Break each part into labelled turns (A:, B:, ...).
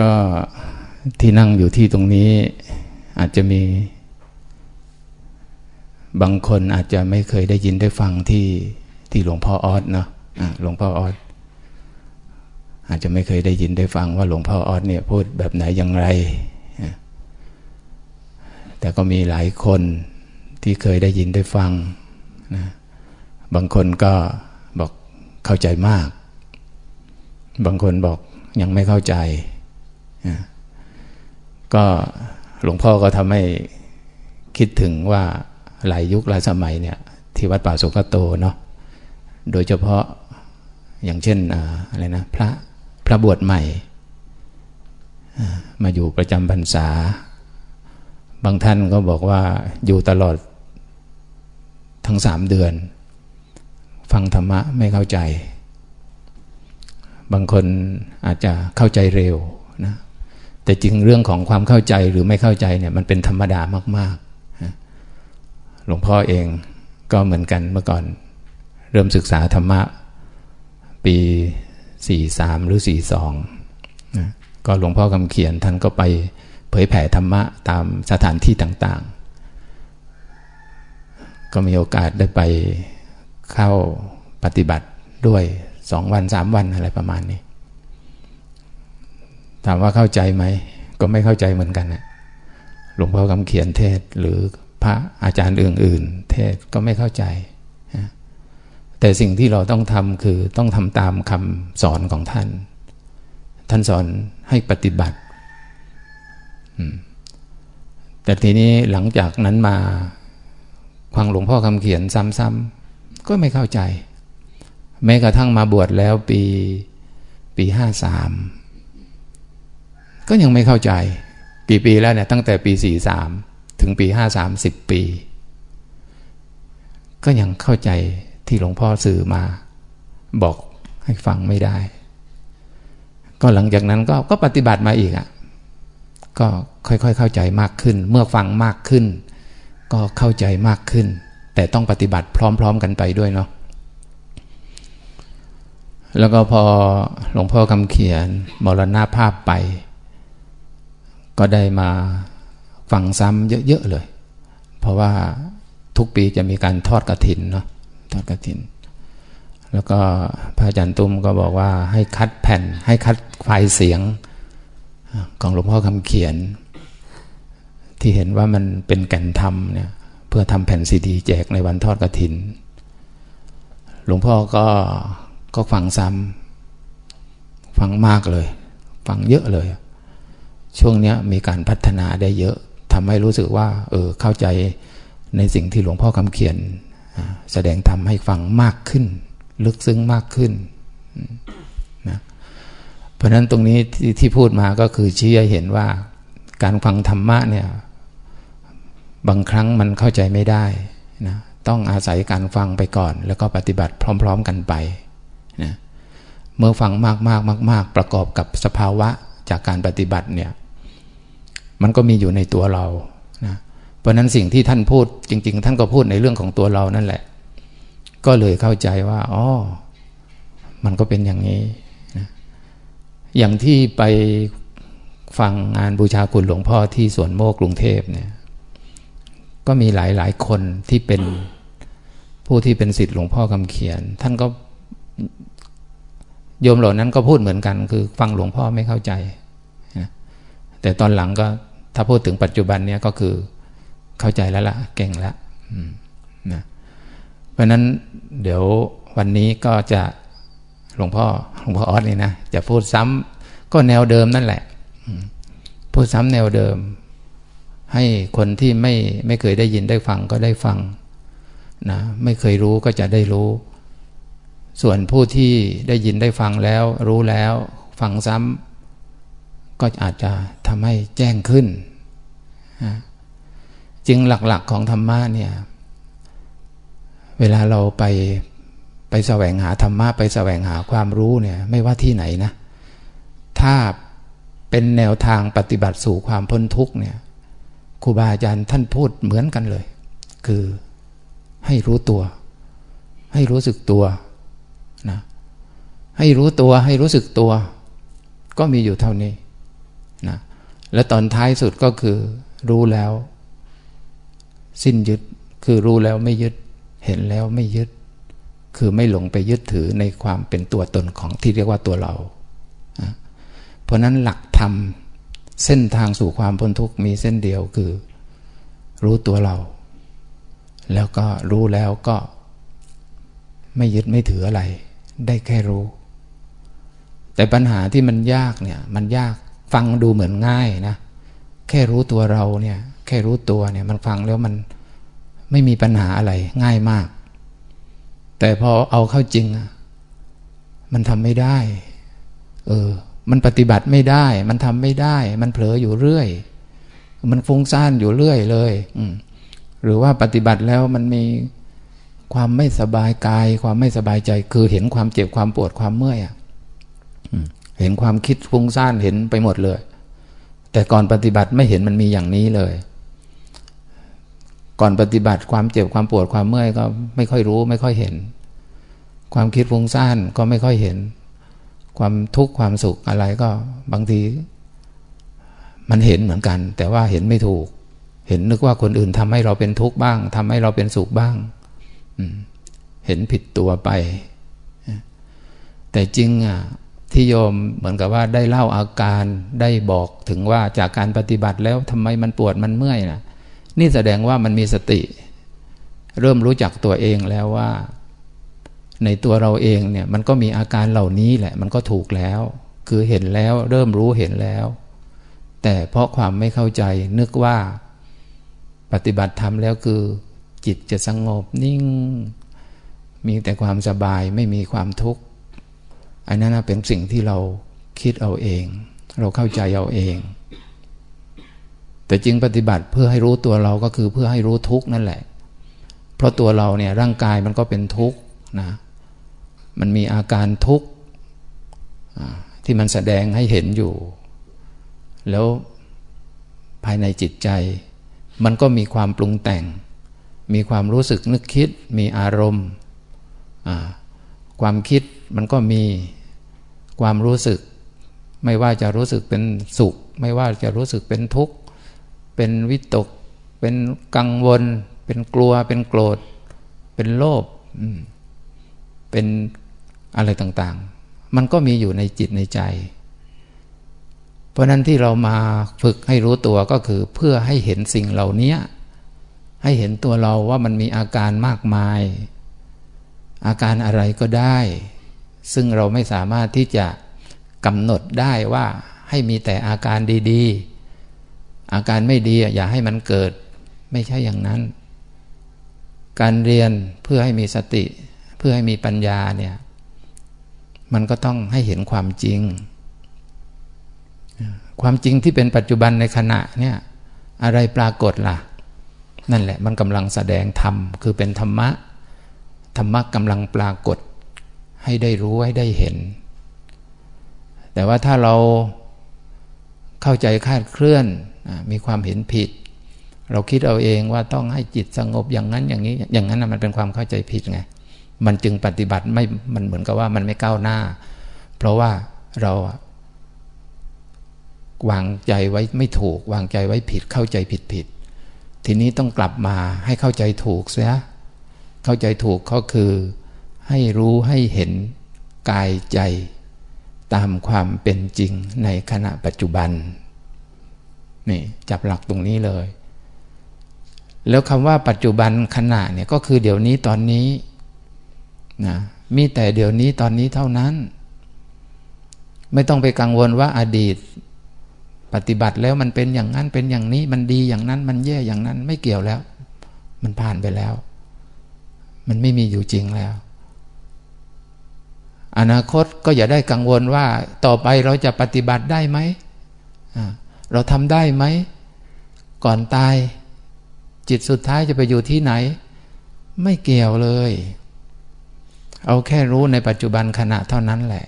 A: ก็ที่นั่งอยู่ที่ตรงนี้ อาจจะมี บางคนอาจจะไม่เคยได้ยินได้ฟังที่ที่หลวงพ่อออสเนาะหลวงพ่อออสอาจจะไม่เคยได้ยินได้ฟังว่าหลวงพ่อออสเนี่ยพูดแบบไหนอย่างไร แต่ก็มีหลายคนที่เคยได้ยินได้ฟังนะบางคนก็บอกเข้าใจมาก บางคนบอกยังไม่เข้าใจ ก็หลวงพ่อก็ทำให้คิดถึงว่าหลายยุคหลายสมัยเนี่ย ที่วัดป่าสุกโตเนาะโดยเฉพาะอย่างเช่นอะไรนะพระพระบวชใหม่ มาอยู่ประจำพรรษา บางท่านก็บอกว่าอยู่ตลอดทั้งสามเดือน ฟังธรรมะไม่เข้าใจ บางคนอาจจะเข้าใจเร็วนะ แต่จริงเรื่องของความเข้าใจหรือไม่เข้าใจเนี่ยมันเป็นธรรมดามากๆหลวงพ่อเองก็เหมือนกันเมื่อก่อน เริ่มศึกษาธรรมะ ปี43หรือ42นะก็หลวงพ่อคำเขียนท่านก็ไปเผยแผ่ธรรมะตามสถานที่ต่างๆ ก็มีโอกาสได้ไปเข้าปฏิบัติด้วยสองวันสามวันอะไรประมาณนี้ ถามว่าเข้าใจไหม ก็ไม่เข้าใจเหมือนกันนะหลวงพ่อคำเขียนเทศหรือพระอาจารย์อื่นๆ เทศก็ไม่เข้าใจ แต่สิ่งที่เราต้องทำคือต้องทำตามคำสอนของท่าน ท่านสอนให้ปฏิบัติ แต่ทีนี้หลังจากนั้นมาฟังหลวงพ่อคำเขียนซ้ำๆก็ไม่เข้าใจ แม้กระทั่งมาบวชแล้วปีปีห้าสาม ก็ยังไม่เข้าใจ กี่ปีแล้วเนี่ยตั้งแต่ปีสี่สามถึงปีห้าสามสิบปี ก็ยังเข้าใจที่หลวงพ่อสื่อมา บอกให้ฟังไม่ได้ ก็หลังจากนั้นก็ก็ปฏิบัติมาอีกอะ่ะ ก็ค่อยๆเข้าใจมากขึ้น เมื่อฟังมากขึ้น ก็เข้าใจมากขึ้น แต่ต้องปฏิบัติพร้อม ๆ กันไปด้วยเนาะแล้วก็พอหลวงพ่อคำเขียนมรณาภาพไป ก็ได้มาฟังซ้ำเยอะๆเลย เพราะว่าทุกปีจะมีการทอดกระถินเนาะทอดกระถิน แล้วก็พระอาจารย์ตุ้มก็บอกว่าให้คัดแผ่น ให้คัดไฟล์เสียงของหลวงพ่อคำเขียน ที่เห็นว่ามันเป็นแก่นธรรมเนี่ยเพื่อทำแผ่นซีดีแจกในวันทอดกระถิน หลวงพ่อก็ก็ฟังซ้ำฟังมากเลย ฟังเยอะเลย ช่วงนี้มีการพัฒนาได้เยอะทำให้รู้สึกว่า เออเข้าใจในสิ่งที่หลวงพ่อคำเขียน แสดงธรรมให้ฟังมากขึ้น ลึกซึ้งมากขึ้นนะเพราะนั้นตรงนี้ทที่พูดมาก็คือชี้ให้เห็นว่า การฟังธรรมะเนี่ย บางครั้งมันเข้าใจไม่ได้นะต้องอาศัยการฟังไปก่อน แล้วก็ปฏิบัติพร้อม ๆ กันไปนะเมื่อฟังมากมากมากมากประกอบกับสภาวะจากการปฏิบัติเนี่ย มันก็มีอยู่ในตัวเรานะเพราะนั้นสิ่งที่ท่านพูดจริง ๆ ท่านก็พูดในเรื่องของตัวเรานั่นแหละ ก็เลยเข้าใจว่าอ๋อมันก็เป็นอย่างนี้นะอย่างที่ไปฟังงานบูชาคุณหลวงพ่อที่สวนโมกกรุงเทพเนี่ยก็มีหลายหลายคนที่เป็นผู้ที่เป็นสิทธิ์หลวงพ่อคำเขียน ท่านก็โยมเหล่านั้นก็พูดเหมือนกัน คือฟังหลวงพ่อไม่เข้าใจ แต่ตอนหลังก็ ถ้าพูดถึงปัจจุบันเนี้ยก็คือเข้าใจแล้วละ่ะเก่งแล้วนะเพราะนั้นเดี๋ยววันนี้ก็จะหลวงพ่อหลวงพ่อออสนี่นะจะพูดซ้ำก็แนวเดิมนั่นแหละพูดซ้ำแนวเดิม ให้คนที่ไม่ไม่เคยได้ยินได้ฟังก็ได้ฟังนะไม่เคยรู้ก็จะได้รู้ ส่วนผู้ที่ได้ยินได้ฟังแล้ว รู้แล้ว ฟังซ้ำก็อาจจะทำให้แจ้งขึ้น นะจึงหลักๆของธรรมะเนี่ย เวลาเราไปไปแสวงหาธรรมะไปแสวงหาความรู้เนี่ย ไม่ว่าที่ไหนนะ ถ้าเป็นแนวทางปฏิบัติสู่ความพ้นทุกเนี่ยครูบาอาจารย์ท่านพูดเหมือนกันเลย คือให้รู้ตัว ให้รู้สึกตัวนะให้รู้ตัวให้รู้สึกตัว ก็มีอยู่เท่านี้นะและตอนท้ายสุดก็คือ รู้แล้ว สิ้นยึดคือรู้แล้วไม่ยึด เห็นแล้วไม่ยึด คือไม่หลงไปยึดถือในความเป็นตัวตนของที่เรียกว่าตัวเรา เพราะนั้นหลักธรรมเส้นทางสู่ความพ้นทุกข์มีเส้นเดียวคือ รู้ตัวเรา แล้วก็รู้แล้วก็ ไม่ยึดไม่ถืออะไร ได้แค่รู้ แต่ปัญหาที่มันยากเนี่ย มันยากฟังดูเหมือนง่ายนะ แค่รู้ตัวเราเนี่ย แค่รู้ตัวเนี่ย มันฟังแล้วมันไม่มีปัญหาอะไร ง่ายมาก แต่พอเอาเข้าจริง มันทำไม่ได้ เออ มันปฏิบัติไม่ได้ มันทำไม่ได้ มันเผลออยู่เรื่อย มันฟุ้งซ่านอยู่เรื่อยเลย อืหรือว่าปฏิบัติแล้วมันมีความไม่สบายกาย ความไม่สบายใจ คือเห็นความเจ็บความปวดความเมื่อยอะเห็นความคิดฟุ้งซ่านเห็นไปหมดเลย แต่ก่อนปฏิบัติไม่เห็นมันมีอย่างนี้เลย ก่อนปฏิบัติความเจ็บความปวดความเมื่อยก็ไม่ค่อยรู้ไม่ค่อยเห็น ความคิดฟุ้งซ่านก็ไม่ค่อยเห็น ความทุกข์ความสุขอะไรก็บางที มันเห็นเหมือนกัน แต่ว่าเห็นไม่ถูก เห็นนึกว่าคนอื่นทำให้เราเป็นทุกข์บ้าง ทำให้เราเป็นสุขบ้างเห็นผิดตัวไป แต่จริงอะ ที่โยมเหมือนกับว่าได้เล่าอาการได้บอกถึงว่าจากการปฏิบัติแล้วทำไมมันปวดมันเมื่อยนะนี่แสดงว่ามันมีสติ เริ่มรู้จักตัวเองแล้วว่า ในตัวเราเองเนี่ยมันก็มีอาการเหล่านี้แหละ มันก็ถูกแล้ว คือเห็นแล้วเริ่มรู้เห็นแล้ว แต่เพราะความไม่เข้าใจนึกว่า ปฏิบัติธรรมแล้วคือ จิตจะสงบนิ่ง มีแต่ความสบายไม่มีความทุกข์ อันนั้นเป็นสิ่งที่เราคิดเอาเอง เราเข้าใจเอาเอง แต่จริงปฏิบัติเพื่อให้รู้ตัวเราก็คือเพื่อให้รู้ทุกนั่นแหละ เพราะตัวเราเนี่ยร่างกายมันก็เป็นทุกข์นะ มันมีอาการทุกข์ที่มันแสดงให้เห็นอยู่ แล้วภายในจิตใจ มันก็มีความปรุงแต่ง มีความรู้สึกนึกคิด มีอารมณ์ ความคิดมันก็มี ความรู้สึก ไม่ว่าจะรู้สึกเป็นสุข ไม่ว่าจะรู้สึกเป็นทุกข์ เป็นวิตก เป็นกังวล เป็นกลัว เป็นโกรธ เป็นโลภเป็นอะไรต่างๆ มันก็มีอยู่ในจิตในใจ เพราะนั้นที่เรามาฝึกให้รู้ตัวก็คือเพื่อให้เห็นสิ่งเหล่านี้ให้เห็นตัวเราว่ามันมีอาการมากมาย อาการอะไรก็ได้ ซึ่งเราไม่สามารถที่จะกำหนดได้ว่าให้มีแต่อาการดีๆ อาการไม่ดีอย่าให้มันเกิด ไม่ใช่อย่างนั้น การเรียนเพื่อให้มีสติ เพื่อให้มีปัญญาเนี่ย มันก็ต้องให้เห็นความจริง ความจริงที่เป็นปัจจุบันในขณะเนี่ยอะไรปรากฏล่ะ นั่นแหละมันกำลังแสดงธรรม คือเป็นธรรมะ ธรรมะกำลังปรากฏ ให้ได้รู้ให้ได้เห็น แต่ว่าถ้าเราเข้าใจคาดเคลื่อนมีความเห็นผิด เราคิดเอาเองว่าต้องให้จิตสงบอย่างนั้นอย่างนี้ อย่างนั้นมันเป็นความเข้าใจผิดไงมันจึงปฏิบัติไม่มันเหมือนกับว่ามันไม่ก้าวหน้า เพราะว่าเราวางใจไว้ไม่ถูก วางใจไว้ผิดเข้าใจผิดผิด ทีนี้ต้องกลับมาให้เข้าใจถูกเสียเข้าใจถูกก็คือ ให้รู้ให้เห็นกายใจ ตามความเป็นจริงในขณะปัจจุบันนี่จับหลักตรงนี้เลย แล้วคำว่าปัจจุบันขณะเนี่ยก็คือเดี๋ยวนี้ตอนนี้นะมีแต่เดี๋ยวนี้ตอนนี้เท่านั้น ไม่ต้องไปกังวลว่าอาดีต ปฏิบัติแล้วมันเป็นอย่างนั้นเป็นอย่างนี้ มันดีอย่างนั้นมันแย่อย่างนั้นไม่เกี่ยวแล้ว มันผ่านไปแล้ว มันไม่มีอยู่จริงแล้ว อนาคตก็อย่าได้กังวลว่าต่อไปเราจะปฏิบัติได้ไหม เราทำได้ไหม ก่อนตาย จิตสุดท้ายจะไปอยู่ที่ไหน ไม่เกี่ยวเลย เอาแค่รู้ในปัจจุบันขณะเท่านั้นแหละ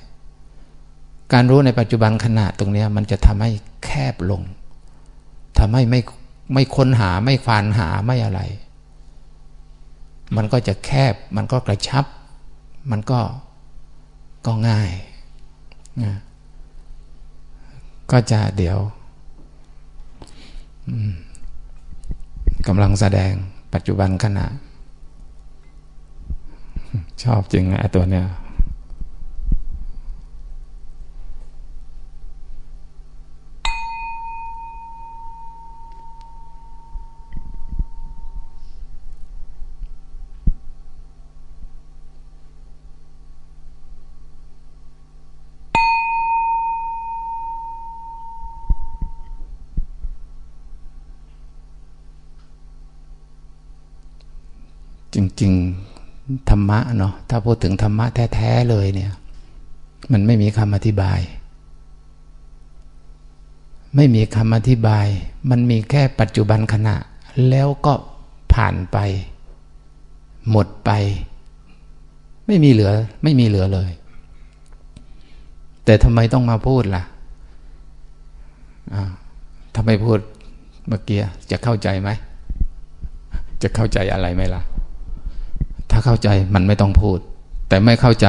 A: การรู้ในปัจจุบันขณะตรงนี้มันจะทำให้แคบลงทำให้ไม่ไม่ค้นหาไม่ควานหาไม่อะไร มันก็จะแคบ มันก็กระชับ มันก็ ก็ง่ายนะก็จะเดี๋ยวกำลังแสดงปัจจุบันขณะ ชอบจริงไอ้ตัวเนี้ย จริงธรรมะเนาะถ้าพูดถึงธรรมะแท้ๆเลยเนี่ย มันไม่มีคำอธิบาย ไม่มีคำอธิบาย มันมีแค่ปัจจุบันขณะ แล้วก็ผ่านไป หมดไป ไม่มีเหลือ ไม่มีเหลือเลย แต่ทำไมต้องมาพูดล่ะทำไมพูดเมื่อกี้จะเข้าใจไหม จะเข้าใจอะไรไหมล่ะาเข้าใจมันไม่ต้องพูด แต่ไม่เข้าใจ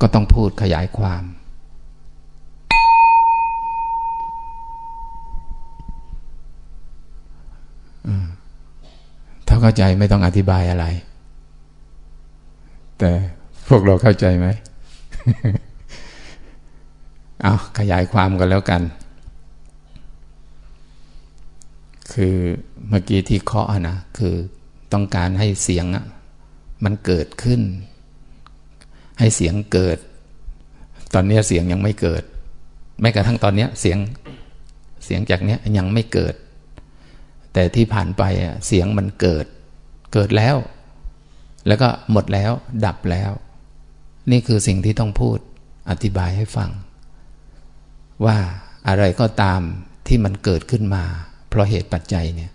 A: ก็ต้องพูดขยายความ ถ้าเข้าใจไม่ต้องอธิบายอะไร แต่พวกเราเข้าใจไหมเอาขยายความกันแล้วกัน คือเมื่อกี้ที่เคาะนะ คือต้องการให้เสียงอะ มันเกิดขึ้น ให้เสียงเกิด ตอนนี้เสียงยังไม่เกิด แม้กระทั่งตอนนี้เสียงเสียงจากนี้ยังไม่เกิด แต่ที่ผ่านไปเสียงมันเกิด เกิดแล้ว แล้วก็หมดแล้ว ดับแล้ว นี่คือสิ่งที่ต้องพูดอธิบายให้ฟัง ว่าอะไรก็ตามที่มันเกิดขึ้นมา เพราะเหตุปัจจัยเนี่ย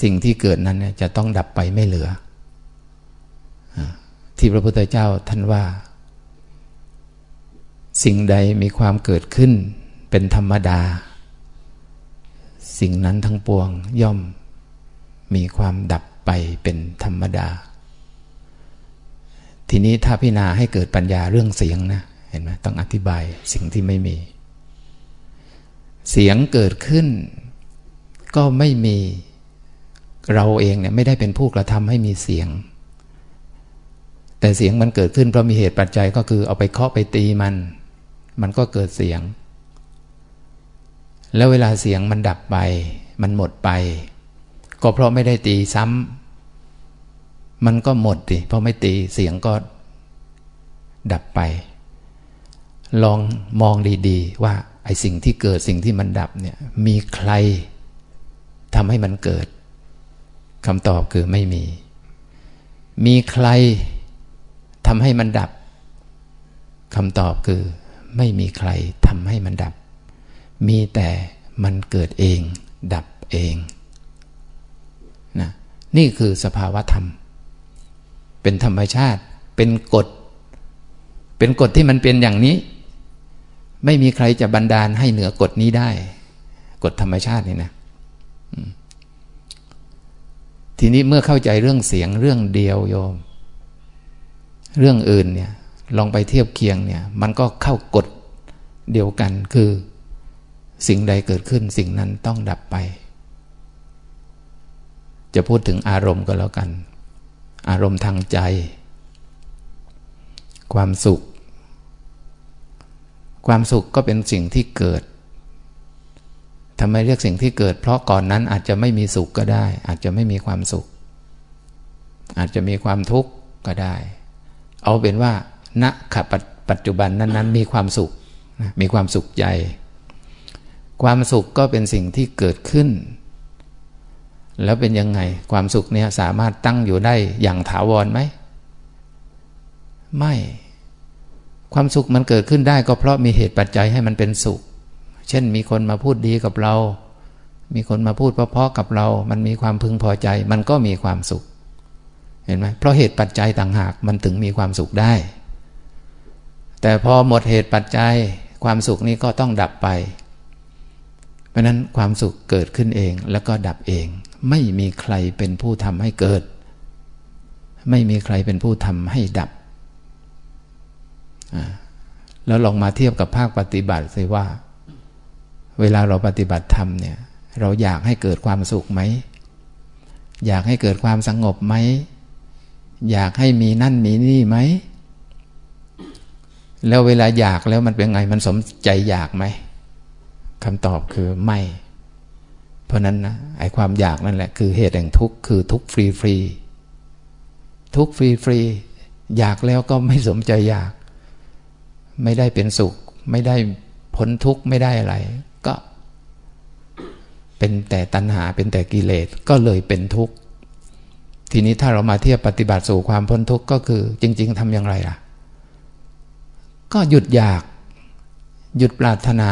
A: สิ่งที่เกิดนั้นจะต้องดับไปไม่เหลือ ที่พระพุทธเจ้าท่านว่า สิ่งใดมีความเกิดขึ้นเป็นธรรมดา สิ่งนั้นทั้งปวงย่อมมีความดับไปเป็นธรรมดา ทีนี้ถ้าพิจารณาให้เกิดปัญญาเรื่องเสียงนะเห็นไหมต้องอธิบายสิ่งที่ไม่มี เสียงเกิดขึ้น ก็ไม่มี เราเองเนี่ยไม่ได้เป็นผู้กระทำให้มีเสียง แต่เสียงมันเกิดขึ้นเพราะมีเหตุปัจจัยก็คือเอาไปเคาะไปตีมัน มันก็เกิดเสียง แล้วเวลาเสียงมันดับไป มันหมดไป ก็เพราะไม่ได้ตีซ้ำมันก็หมดดิเพราะไม่ตีเสียงก็ดับไป ลองมองดีๆ ว่าไอ้สิ่งที่เกิดสิ่งที่มันดับเนี่ยมีใครทำให้มันเกิด คำตอบคือไม่มี มีใครทำให้มันดับคำตอบคือ ไม่มีใครทำให้มันดับ มีแต่มันเกิดเอง ดับเองนะนี่คือสภาวะธรรม เป็นธรรมชาติ เป็นกฎ เป็นกฎที่มันเป็นอย่างนี้ ไม่มีใครจะบันดาลให้เหนือกฎนี้ได้ กฎธรรมชาตินี่นะ ทีนี้เมื่อเข้าใจเรื่องเสียงเรื่องเดียวโยม เรื่องอื่นเนี่ยลองไปเทียบเคียงเนี่ย มันก็เข้ากฎเดียวกันคือ สิ่งใดเกิดขึ้นสิ่งนั้นต้องดับไป จะพูดถึงอารมณ์ก็แล้วกัน อารมณ์ทางใจ ความสุข ความสุขก็เป็นสิ่งที่เกิด ทำไมเรียกสิ่งที่เกิด เพราะก่อนนั้นอาจจะไม่มีสุขก็ได้ อาจจะไม่มีความสุข อาจจะมีความทุกข์ก็ได้ เอาเป็นว่าณขปัจจุบันนั้นๆ มีความสุขมีความสุขใจ ความสุขก็เป็นสิ่งที่เกิดขึ้น แล้วเป็นยังไง ความสุขเนี่ยสามารถตั้งอยู่ได้อย่างถาวรไหม ไม่ ความสุขมันเกิดขึ้นได้ก็เพราะมีเหตุปัจจัยให้มันเป็นสุข เช่นมีคนมาพูดดีกับเรา มีคนมาพูดเพราะๆกับเรา มันมีความพึงพอใจ มันก็มีความสุข เห็นไหมเพราะเหตุปัจจัยต่างหากมันถึงมีความสุขได้ แต่พอหมดเหตุปัจจัยความสุขนี้ก็ต้องดับไป เพราะนั้นความสุขเกิดขึ้นเองแล้วก็ดับเอง ไม่มีใครเป็นผู้ทำให้เกิด ไม่มีใครเป็นผู้ทำให้ดับ แล้วลองมาเทียบกับภาคปฏิบัติสิว่า เวลาเราปฏิบัติธรรมเนี่ย เราอยากให้เกิดความสุขไหม อยากให้เกิดความสงบไหม อยากให้มีนั่นมีนี่ไหม แล้วเวลาอยากแล้วมันเป็นไง มันสมใจอยากไหมคำตอบคือไม่ เพราะนั้นนะไอ้ความอยากนั่นแหละ คือเหตุแห่งทุกข์คือทุกข์ฟรีฟรีทุกข์ฟรีฟรีอยากแล้วก็ไม่สมใจอยาก ไม่ได้เป็นสุข ไม่ได้พ้นทุกข์ไม่ได้อะไร เป็นแต่ตัณหาเป็นแต่กิเลสก็เลยเป็นทุกข์ ทีนี้ถ้าเรามาเทียบปฏิบัติสู่ความพ้นทุกข์ก็คือ จริง ๆทำอย่างไรล่ะ ก็หยุดอยาก หยุดปรารถนา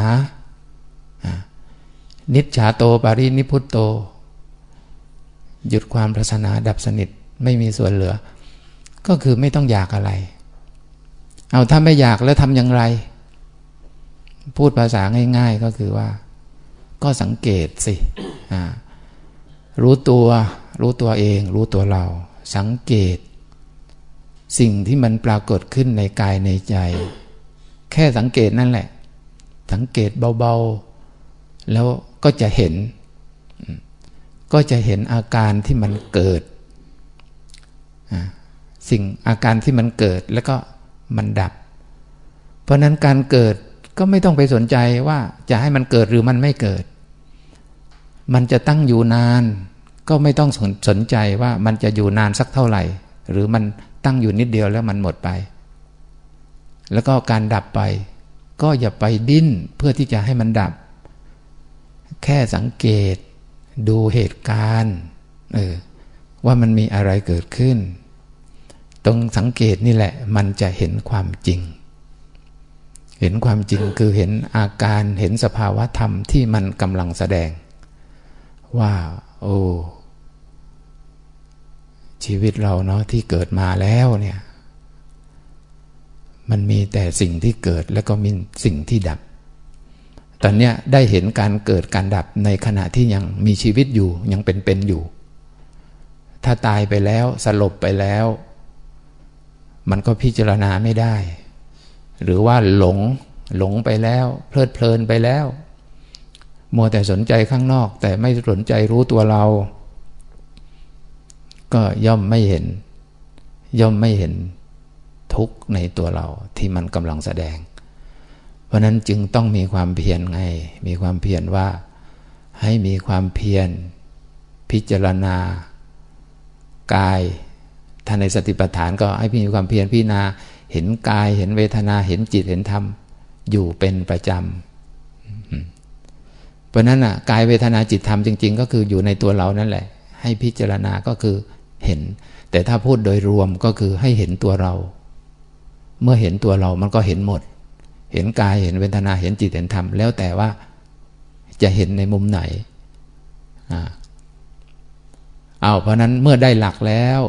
A: นิจฉาโตปารินิพุตโต หยุดความปรารถนาดับสนิทไม่มีส่วนเหลือ ก็คือไม่ต้องอยากอะไร เอาถ้าไม่อยากแล้วทำอย่างไร พูดภาษาง่าย ๆ ก็คือว่า ก็สังเกตสิรู้ตัว รู้ตัวเอง รู้ตัวเรา สังเกต สิ่งที่มันปรากฏขึ้นในกายในใจ แค่สังเกตนั่นแหละ สังเกตเบาๆ แล้วก็จะเห็น ก็จะเห็นอาการที่มันเกิด สิ่งอาการที่มันเกิดแล้วก็มันดับ เพราะนั้นการเกิด ก็ไม่ต้องไปสนใจว่าจะให้มันเกิดหรือมันไม่เกิด มันจะตั้งอยู่นาน ก็ไม่ต้องสนใจว่ามันจะอยู่นานสักเท่าไหร่ หรือมันตั้งอยู่นิดเดียวแล้วมันหมดไป แล้วก็การดับไป ก็อย่าไปดิ้นเพื่อที่จะให้มันดับ แค่สังเกต ดูเหตุการณ์เออว่ามันมีอะไรเกิดขึ้น ตรงสังเกตนี่แหละ มันจะเห็นความจริง เห็นความจริงคือเห็นอาการเห็นสภาวะธรรมที่มันกำลังแสดง ว่า โอ้ชีวิตเราเนาะที่เกิดมาแล้วเนี่ย มันมีแต่สิ่งที่เกิดแล้วก็มีสิ่งที่ดับ ตอนเนี้ยได้เห็นการเกิดการดับในขณะที่ยังมีชีวิตอยู่ยังเป็นๆอยู่ ถ้าตายไปแล้วสลบไปแล้ว มันก็พิจารณาไม่ได้ หรือว่าหลงหลงไปแล้ว เพลิดเพลินไปแล้ว มัวแต่สนใจข้างนอก แต่ไม่สนใจรู้ตัวเรา ก็ย่อมไม่เห็น ย่อมไม่เห็นทุกข์ในตัวเราที่มันกำลังแสดง เพราะนั้นจึงต้องมีความเพียรไง มีความเพียรว่า ให้มีความเพียร พิจารณา กายท่านในสติปัฏฐานก็ให้มีความเพียรพี่นา เห็นกายเห็นเวทนาเห็นจิตเห็นธรรม อยู่เป็นประจำเพราะนั้นอะกายเวทนาจิตธรรมจริง ๆ ก็คืออยู่ในตัวเรานั่นแหละ ให้พิจารณาก็คือเห็น แต่ถ้าพูดโดยรวมก็คือให้เห็นตัวเรา เมื่อเห็นตัวเรามันก็เห็นหมด เห็นกายเห็นเวทนาเห็นจิตเห็นธรรม แล้วแต่ว่าจะเห็นในมุมไหนอ่าเอาเพราะนั้นเมื่อได้หลักแล้ว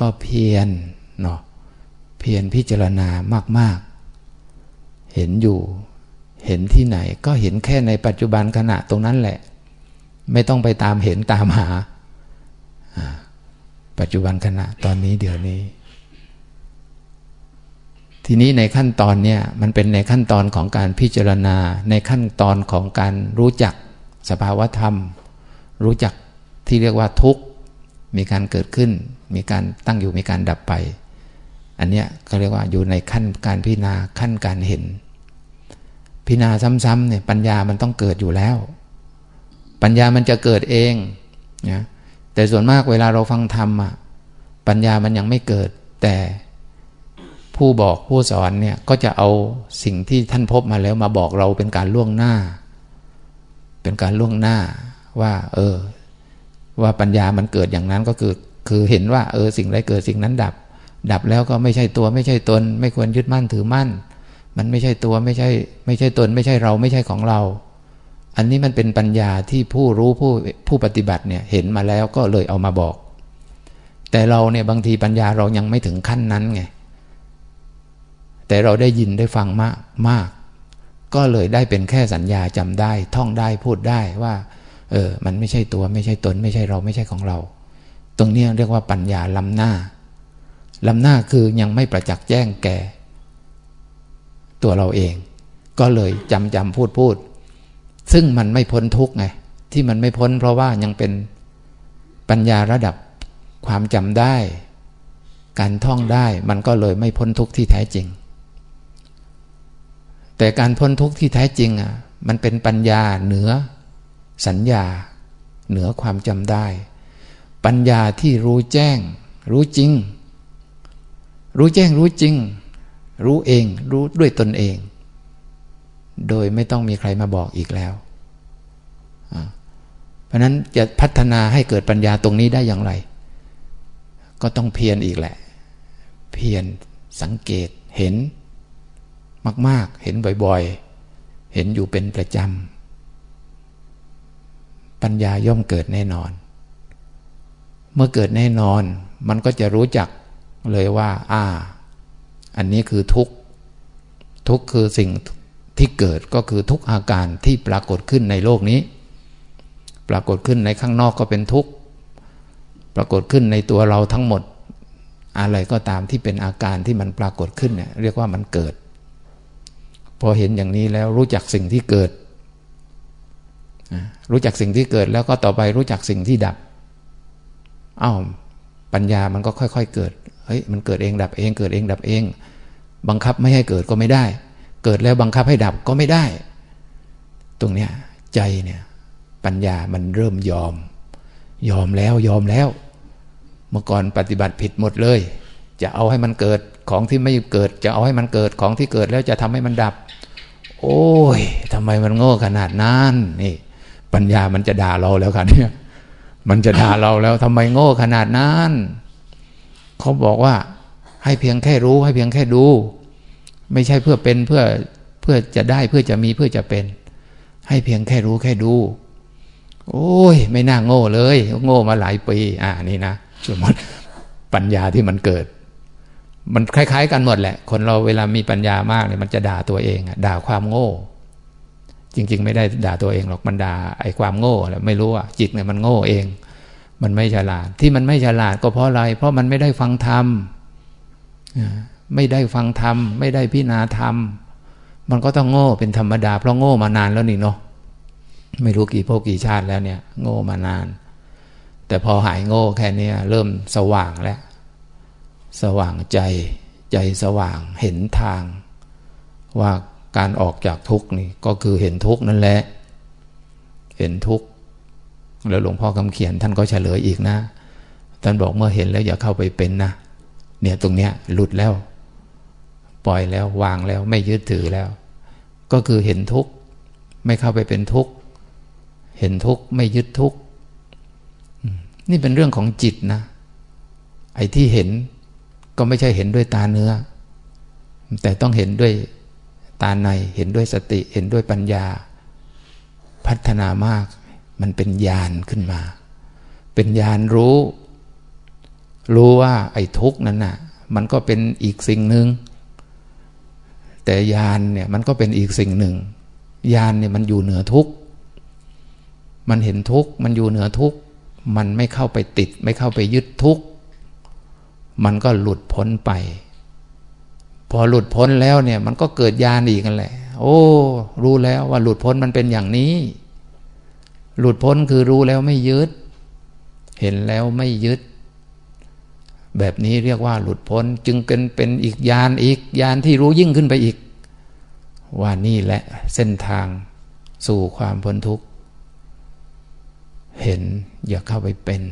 A: ก็เพียรเนาะ พียรพิจารณามาก ๆ เห็นอยู่ เห็นที่ไหน ก็เห็นแค่ในปัจจุบันขณะตรงนั้นแหละ ไม่ต้องไปตามเห็นตามหา ปัจจุบันขณะตอนนี้เดี๋ยวนี้ ทีนี้ในขั้นตอนเนี่ยมันเป็นในขั้นตอนของการพิจารณา ในขั้นตอนของการรู้จักสภาวธรรม รู้จักที่เรียกว่าทุกข์ มีการเกิดขึ้น มีการตั้งอยู่มีการดับไป อันเนี้ยเขาเรียกว่าอยู่ในขั้นการพิจารณาขั้นการเห็น พิจารณาซ้ำๆเนี่ยปัญญามันต้องเกิดอยู่แล้ว ปัญญามันจะเกิดเองนะแต่ส่วนมากเวลาเราฟังธรรมอะปัญญามันยังไม่เกิด แต่ผู้บอกผู้สอนเนี่ยก็จะเอาสิ่งที่ท่านพบมาแล้วมาบอกเราเป็นการล่วงหน้า เป็นการล่วงหน้าว่า เออ ว่าปัญญามันเกิดอย่างนั้นก็คือ คือเห็นว่า เออ สิ่งใดเกิดสิ่งนั้นดับ ดับแล้วก็ไม่ใช่ตัวไม่ใช่ตน ไม่ควรยึดมั่นถือมั่น มันไม่ใช่ตัวไม่ใช่ไม่ใช่ตน ไม่ใช่เราไม่ใช่ของเรา อันนี้มันเป็นปัญญาที่ผู้รู้ผู้ผู้ปฏิบัติเนี่ยเห็นมาแล้วก็เลยเอามาบอก แต่เราเนี่ยบางทีปัญญาเรายังไม่ถึงขั้นนั้นไงแต่เราได้ยินได้ฟังมากมาก ก็เลยได้เป็นแค่สัญญาจำได้ ท่องได้พูดได้ว่า เออ มันไม่ใช่ตัวไม่ใช่ตน ไม่ใช่เราไม่ใช่ของเรา ตรงนี้เรียกว่าปัญญาล้ำหน้า ลำหน้าคือยังไม่ประจักษ์แจ้งแก่ ตัวเราเอง ก็เลยจำจำพูดพูด ซึ่งมันไม่พ้นทุกไง ที่มันไม่พ้นเพราะว่ายังเป็นปัญญาระดับความจำได้ การท่องได้มันก็เลยไม่พ้นทุกที่แท้จริง แต่การพ้นทุกที่แท้จริงอะมันเป็นปัญญาเหนือสัญญา เหนือความจำได้ ปัญญาที่รู้แจ้ง รู้จริง รู้แจ้งรู้จริง รู้เอง รู้ด้วยตนเอง โดยไม่ต้องมีใครมาบอกอีกแล้ว เพราะนั้นจะพัฒนาให้เกิดปัญญาตรงนี้ได้อย่างไร ก็ต้องเพียรอีกแหละ เพียรสังเกตเห็น มาก ๆ เห็นบ่อย ๆ เห็นอยู่เป็นประจำ ปัญญาย่อมเกิดแน่นอน เมื่อเกิดแน่นอน มันก็จะรู้จัก เลยว่า อ่า อันนี้คือทุกทุกคือสิ่งที่เกิดก็คือทุกอาการที่ปรากฏขึ้นในโลกนี้ ปรากฏขึ้นในข้างนอกก็เป็นทุกปรากฏขึ้นในตัวเราทั้งหมด อะไรก็ตามที่เป็นอาการที่มันปรากฏขึ้นเนี่ยเรียกว่ามันเกิด พอเห็นอย่างนี้แล้วรู้จักสิ่งที่เกิด รู้จักสิ่งที่เกิดแล้วก็ต่อไปรู้จักสิ่งที่ดับอ้าวปัญญามันก็ค่อย ๆ เกิด เฮ้ยมันเกิดเองดับเอง เกิดเองดับเอง บังคับไม่ให้เกิดก็ไม่ได้ เกิดแล้วบังคับให้ดับก็ไม่ได้ ตรงเนี้ยใจเนี่ยปัญญามันเริ่มยอม ยอมแล้วยอมแล้ว เมื่อก่อนปฏิบัติผิดหมดเลย จะเอาให้มันเกิดของที่ไม่เกิด จะเอาให้มันเกิดของที่เกิดแล้วจะทำให้มันดับ โอ้ยทำไมมันโง่ขนาดนั้นนี่ปัญญามันจะด่าเราแล้วค่ะเนี่ยมันจะด่าเราแล้วทำไมโง่ขนาดนั้น เขาบอกว่าให้เพียงแค่รู้ให้เพียงแค่ดู ไม่ใช่เพื่อเป็นเพื่อเพื่อจะได้เพื่อจะมีเพื่อจะเป็น ให้เพียงแค่รู้แค่ดู โอ้ย ไม่น่าโง่เลย โง่มาหลายปี อ่านี่นะสมมติปัญญาที่มันเกิด มันคล้ายๆ กันหมดแหละ คนเราเวลามีปัญญามากเนี่ยมันจะด่าตัวเองด่าความโง่ จริง ๆ ไม่ได้ด่าตัวเองหรอกมันด่าไอ้ความโง่แหละไม่รู้อะจิตเนี่ยมันโง่เอง มันไม่ฉลาด ที่มันไม่ฉลาดก็เพราะอะไร เพราะมันไม่ได้ฟังธรรมไม่ได้ฟังธรรม ไม่ได้พิจารณาธรรม มันก็ต้องโง่เป็นธรรมดา เพราะโง่มานานแล้วนี่เนาะไม่รู้กี่พวกกี่ชาติแล้วเนี่ย โง่มานาน แต่พอหายโง่แค่นี้เริ่มสว่างแล้ว สว่างใจ ใจสว่างเห็นทาง ว่าการออกจากทุกข์นี่ก็คือเห็นทุกข์นั่นแหละ เห็นทุกข์ แล้วหลวงพ่อคำเขียนท่านก็เฉลยอีกนะ ท่านบอกเมื่อเห็นแล้วอย่าเข้าไปเป็นนะ เนี่ยตรงเนี้ยหลุดแล้ว ปล่อยแล้ววางแล้วไม่ยึดถือแล้ว ก็คือเห็นทุกข์ไม่เข้าไปเป็นทุกข์เห็นทุกข์ไม่ยึดทุกข์นี่เป็นเรื่องของจิตนะ ไอ้ที่เห็นก็ไม่ใช่เห็นด้วยตาเนื้อ แต่ต้องเห็นด้วยตาใน เห็นด้วยสติ เห็นด้วยปัญญา พัฒนามาก มันเป็นญาณขึ้นมา เป็นญาณรู้ รู้ว่าไอ้ทุกนั้นน่ะ มันก็เป็นอีกสิ่งหนึ่ง แต่ญาณเนี่ยมันก็เป็นอีกสิ่งหนึ่ง ญาณเนี่ยมันอยู่เหนือทุก มันเห็นทุก มันอยู่เหนือทุก มันไม่เข้าไปติด ไม่เข้าไปยึดทุก มันก็หลุดพ้นไป พอหลุดพ้นแล้วเนี่ย มันก็เกิดญาณอีกกันแหละ โอ้ รู้แล้วว่าหลุดพ้นมันเป็นอย่างนี้ หลุดพ้นคือรู้แล้วไม่ยึด เห็นแล้วไม่ยึด แบบนี้เรียกว่าหลุดพ้นจึงเป็นเป็นอีกญาณอีกญาณที่รู้ยิ่งขึ้นไปอีก ว่านี่แหละเส้นทางสู่ความพ้นทุกข์ เห็นอย่าเข้าไปเป็น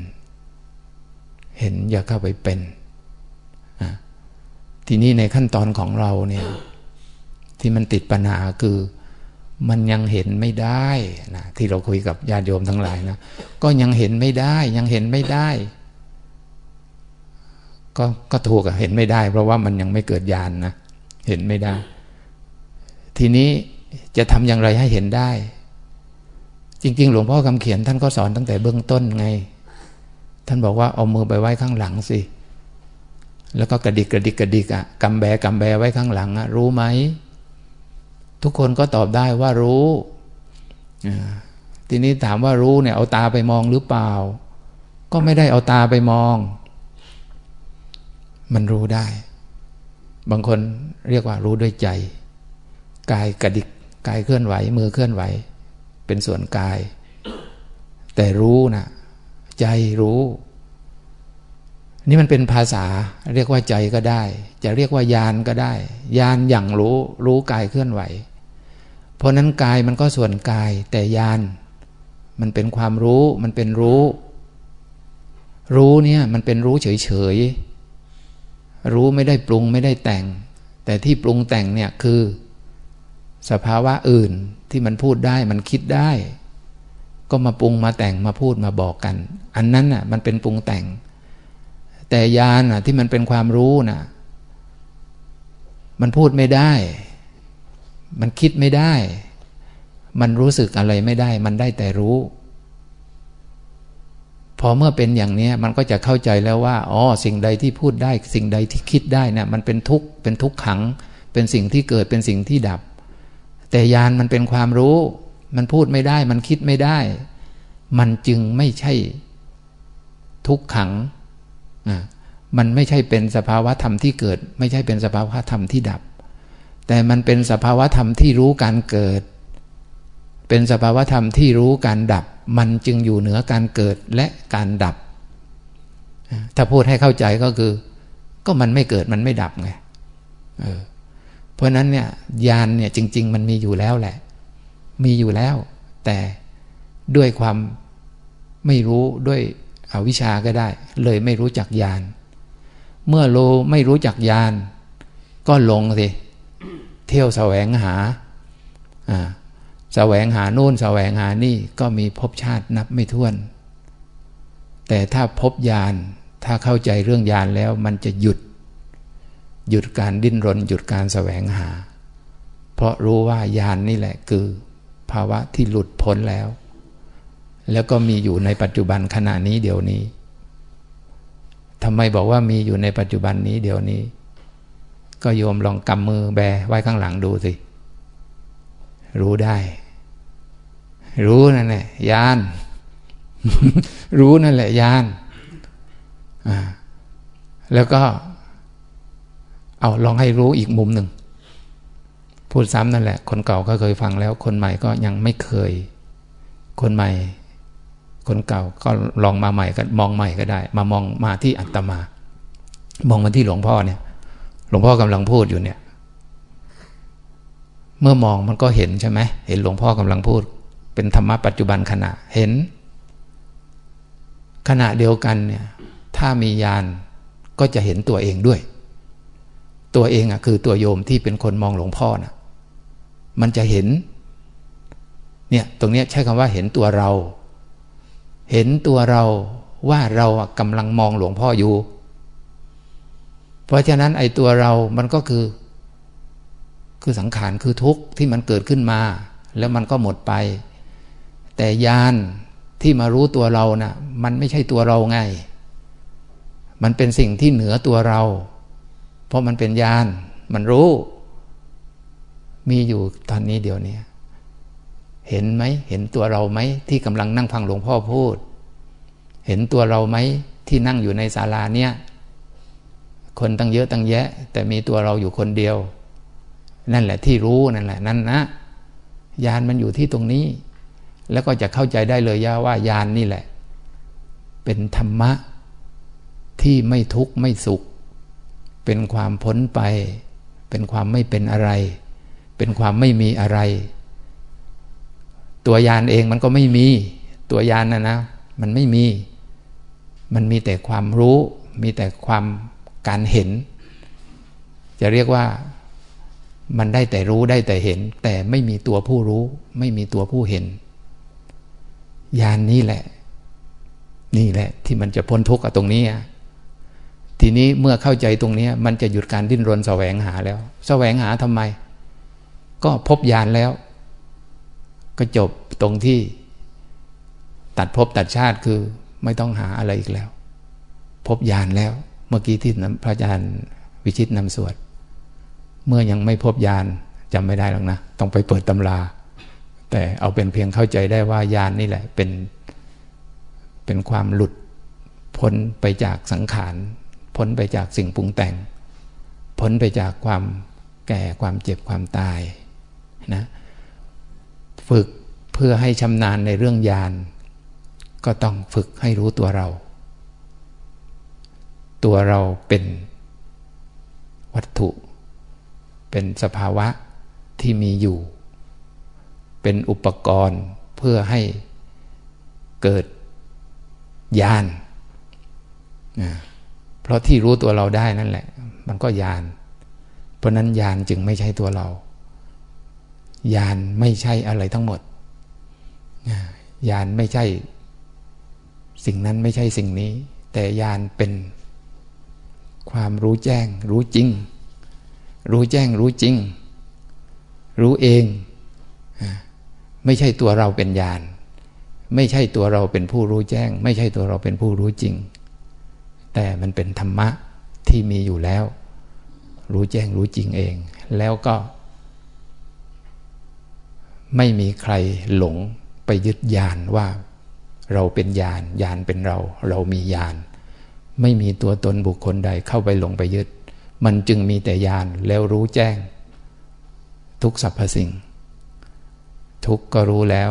A: เห็นอย่าเข้าไปเป็น ทีนี้ในขั้นตอนของเราเนี่ยที่มันติดปัญหาคือ มันยังเห็นไม่ได้นะที่เราคุยกับญาติโยมทั้งหลายนะก็ยังเห็นไม่ได้ ยังเห็นไม่ได้ ก็ก็ถูกอะเห็นไม่ได้ เพราะว่ามันยังไม่เกิดญาณนนะเห็นไม่ได้ ทีนี้จะทำอย่างไรให้เห็นได้ จริง ๆ หลวงพ่อคำเขียน ท่านก็สอนตั้งแต่เบื้องต้นไง ท่านบอกว่าเอามือไปไว้ข้างหลังสิแล้วก็กระดิกกระดิกกระดิกอะกำแบกำแบไว้ข้างหลังอะรู้ไหม ทุกคนก็ตอบได้ว่ารู้ทีนี้ถามว่ารู้เนี่ยเอาตาไปมองหรือเปล่า ก็ไม่ได้เอาตาไปมอง มันรู้ได้ บางคนเรียกว่ารู้ด้วยใจ กายกระดิกกายเคลื่อนไหว มือเคลื่อนไหว เป็นส่วนกาย แต่รู้นะใจรู้ นี่มันเป็นภาษา เรียกว่าใจก็ได้ จะเรียกว่ายานก็ได้ ยานอย่างรู้ รู้กายเคลื่อนไหว เพราะนั้นกายมันก็ส่วนกายแต่ยาน มันเป็นความรู้มันเป็นรู้ รู้เนี่ยมันเป็นรู้เฉยๆ รู้ไม่ได้ปรุงไม่ได้แต่ง แต่ที่ปรุงแต่งเนี่ยคือ สภาวะอื่นที่มันพูดได้มันคิดได้ ก็มาปรุงมาแต่งมาพูดมาบอกกัน อันนั้นน่ะมันเป็นปรุงแต่ง แต่ญาณน่ะที่มันเป็นความรู้น่ะมันพูดไม่ได้ มันคิดไม่ได้ มันรู้สึกอะไรไม่ได้ มันได้แต่รู้ พอเมื่อเป็นอย่างนี้มันก็จะเข้าใจแล้วว่า อ๋อ สิ่งใดที่พูดได้ สิ่งใดที่คิดได้นะ่ยมันเป็นทุกข์ เป็นทุกขัง เป็นสิ่งที่เกิด เป็นสิ่งที่ดับ แต่ญาณมันเป็นความรู้ มันพูดไม่ได้ มันคิดไม่ได้ มันจึงไม่ใช่ ทุกขังอะมันไม่ใช่เป็นสภาวะธรรมที่เกิด ไม่ใช่เป็นสภาวะธรรมที่ดับ แต่มันเป็นสภาวะธรรมที่รู้การเกิด เป็นสภาวธรรมที่รู้การดับ มันจึงอยู่เหนือการเกิดและการดับ ถ้าพูดให้เข้าใจก็คือ ก็มันไม่เกิดมันไม่ดับไงเเพราะนั้นเนี่ยยานเนี่ยจริง ๆ มันมีอยู่แล้วแหละ มีอยู่แล้ว แต่ด้วยความไม่รู้ด้วยอวิชชาก็ได้ เลยไม่รู้จักยาน เมื่อโลไม่รู้จักยาน ก็ลงสิ เที่ยวแสวงหาแสวงหาโน่นแสวงหานี่ก็มีภพชาตินับไม่ถ้วน แต่ถ้าพบญาณถ้าเข้าใจเรื่องญาณแล้วมันจะหยุด หยุดการดิ้นรน หยุดการแสวงหา เพราะรู้ว่าญาณนนี่แหละคือภาวะที่หลุดพ้นแล้ว แล้วก็มีอยู่ในปัจจุบันขณะนี้เดี๋ยวนี้ทำไมบอกว่ามีอยู่ในปัจจุบันนี้เดี๋ยวนี้ ก็โยมลองกำมือแบไว้ข้างหลังดูสิ รู้ได้ รู้นั่นแหละยาน รู้นั่นแหละยานอ่าแล้วก็ เอาลองให้รู้อีกมุมหนึ่ง พูดซ้ำนั่นแหละ คนเก่าก็เคยฟังแล้ว คนใหม่ก็ยังไม่เคย คนใหม่ คนเก่าก็ลองมาใหม่ก็มองใหม่ก็ได้ มามองมาที่อัตมา มองมาที่หลวงพ่อเนี่ย หลวงพ่อกำลังพูดอยู่เนี่ย เมื่อมองมันก็เห็นใช่ไหมเห็นหลวงพ่อกำลังพูด เป็นธรรมะปัจจุบันขณะเห็น ขณะเดียวกันเนี่ยถ้ามีญาณก็จะเห็นตัวเองด้วย ตัวเองอะคือตัวโยมที่เป็นคนมองหลวงพ่อนะ่ะมันจะเห็นเนี่ยตรงนี้ใช้คำว่าเห็นตัวเรา เห็นตัวเราว่าเรากำลังมองหลวงพ่ออยู่ ราะฉะนั้นไอ้ตัวเรามันก็คือ คือสังขารคือทุกข์ที่มันเกิดขึ้นมา แล้วมันก็หมดไป แต่ญาณที่มารู้ตัวเรานะ่ะ มันไม่ใช่ตัวเราไง มันเป็นสิ่งที่เหนือตัวเรา เพราะมันเป็นญาณมันรู้ มีอยู่ตอนนี้เดี๋ยวนี้เห็นไหมเห็นตัวเราไหมที่กำลังนั่งฟังหลวงพ่อพูด เห็นตัวเราไหมที่นั่งอยู่ในศาลาเนี่ย คนตั้งเยอะตั้งแยะ แต่มีตัวเราอยู่คนเดียว นั่นแหละที่รู้นั่นแหละ นั่นนะญาณมันอยู่ที่ตรงนี้ แล้วก็จะเข้าใจได้เลยย่าว่ายานนี่แหละ เป็นธรรมะ ที่ไม่ทุกข์ไม่สุข เป็นความพ้นไป เป็นความไม่เป็นอะไร เป็นความไม่มีอะไร ตัวยานเองมันก็ไม่มี ตัวยานนะนะ มันไม่มี มันมีแต่ความรู้ มีแต่ความ การเห็น จะเรียกว่ามันได้แต่รู้ได้แต่เห็น แต่ไม่มีตัวผู้รู้ ไม่มีตัวผู้เห็นญาณนนี้แหละ นี่แหละ ที่มันจะพ้นทุกข์ตรงนี้ทีนี้เมื่อเข้าใจตรงนี้มันจะหยุดการดิ้นรนแสวงหาแล้ว แสวงหาทำไม ก็พบญาณแล้ว ก็จบตรงที่ ตัดภพตัดชาติคือไม่ต้องหาอะไรอีกแล้ว พบญาณแล้ว มื่อกี้ที่พระอาจารย์วิชิตนำสวด เมื่อยังไม่พบญาณจำไม่ได้หรอกนะ ต้องไปเปิดตำรา แต่เอาเป็นเพียงเข้าใจได้ว่าญาณนนี่แหละ เป็นเป็นความหลุดพ้นไปจากสังขาร พ้นไปจากสิ่งปรุงแต่ง พ้นไปจากความแก่ความเจ็บความตายนะฝึกเพื่อพื่อให้ชำนาญในเรื่องญาณก็ต้องฝึกให้รู้ตัวเรา ตัวเราเป็นวัตถุ เป็นสภาวะที่มีอยู่ เป็นอุปกรณ์เพื่อให้เกิดญาณเพราะที่รู้ตัวเราได้นั่นแหละ มันก็ญาณเพราะนั้นญาณจึงไม่ใช่ตัวเราญาณไม่ใช่อะไรทั้งหมดญาณไม่ใช่ สิ่งนั้นไม่ใช่สิ่งนี้ แต่ญาณเป็น ความรู้แจ้ง รู้จริง รู้แจ้งรู้จริง รู้เอง ไม่ใช่ตัวเราเป็นญาณไม่ใช่ตัวเราเป็นผู้รู้แจ้ง ไม่ใช่ตัวเราเป็นผู้รู้จริง แต่มันเป็นธรรมะที่มีอยู่แล้ว รู้แจ้งรู้จริงเอง แล้วก็ ไม่มีใครหลงไปยึดญาณว่าเราเป็นญาณญาณเป็นเรา เรามีญาณ ไม่มีตัวตนบุคคลใดเข้าไปหลงไปยึด มันจึงมีแต่ญาณแล้วรู้แจ้ง ทุกสรรพสิ่ง ทุกก็รู้แล้ว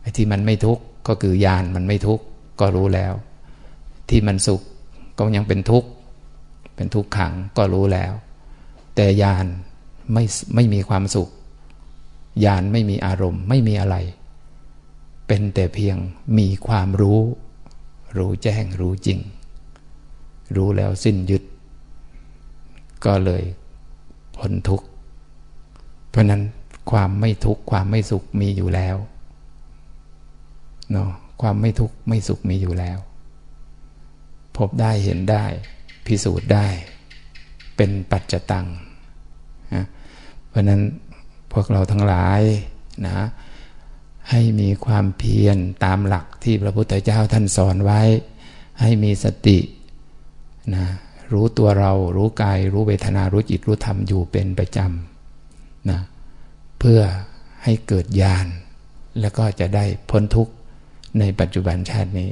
A: ไอ้ที่มันไม่ทุกก็คือญาณมันไม่ทุกก็รู้แล้ว ที่มันสุขก็ยังเป็นทุกข์เป็นทุกขังก็รู้แล้ว แต่ญาณไม่ไม่มีความสุขญาณไม่มีอารมณ์ ไม่มีอะไร เป็นแต่เพียงมีความรู้ รู้แจ้งรู้จริง รู้แล้วสิ้นยึด ก็เลยพ้นทุกข์ เพราะนั้นความไม่ทุกข์ความไม่สุขมีอยู่แล้วเนาะความไม่ทุกข์ไม่สุขมีอยู่แล้ว พบได้เห็นได้ พิสูจน์ได้ เป็นปัจจตังนะเพราะนั้นพวกเราทั้งหลายนะ ให้มีความเพียรตามหลักที่พระพุทธเจ้าท่านสอนไว้ ให้มีสตินะรู้ตัวเรารู้กาย รู้เวทนารู้จิตรู้ธรรมอยู่เป็นประจำนะเพื่อให้เกิดญาณแล้วก็จะได้พ้นทุกข์ในปัจจุบันชาตินี้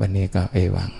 A: วันนี้ก็เอวัง